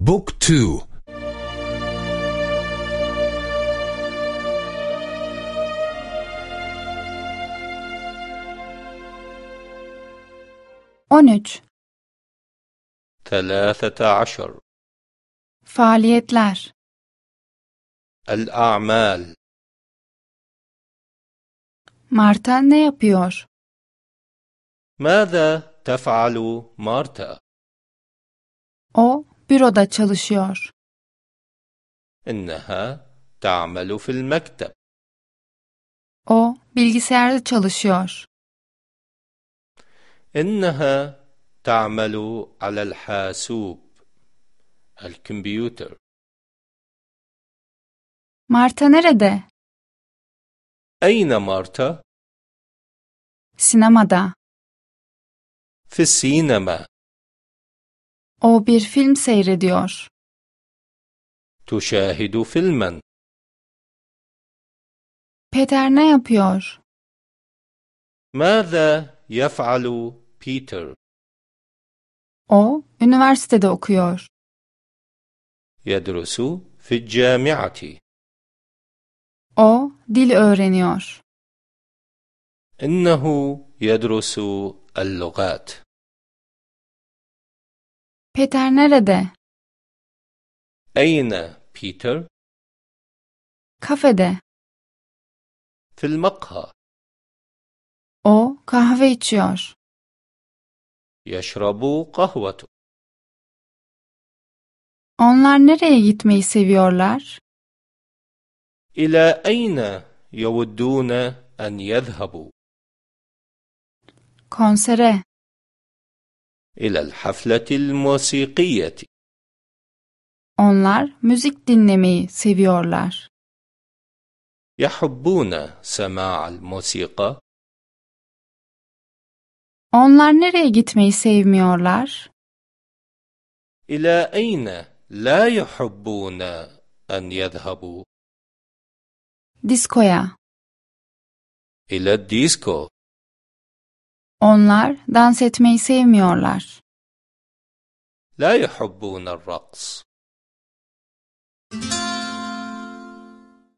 بوك تو üç. ثلاثة عشر Faaliyetler. الأعمال Marta ne yapıyor? ماذا تفعل مارتا؟ O büroda çalışıyor. إنها تعمل في المكتب O bilgisayarda çalışıyor. إنها تعمل على الحاسوب الكمبيوتر Marta nerede? أين مارتا؟ Sinemada. في السينما O bir film seyrediyor. تشاهد فيلما Peter ne yapıyor? ماذا يفعل بيتر؟ O üniversitede okuyor. يدرس في الجامعة O dil öğreniyor. إنه يدرس اللغات Peter nerede? أين بيتر؟ Kafede. في المقهى O kahve içiyor. يشرب قهوة Onlar nereye gitmeyi seviyorlar? إلى أين يودون أن يذهبوا؟ Konsere. إلى الحفلة الموسيقية Onlar müzik dinlemeyi seviyorlar. يحبون سماع الموسيقى Onlar nereye gitmeyi sevmiyorlar? إلى أين لا يحبون أن يذهبوا؟ Diskoya. إلى الديسكو onlar dans etmeyi sevmiyorlar. La yuhibbûne'r-raqs.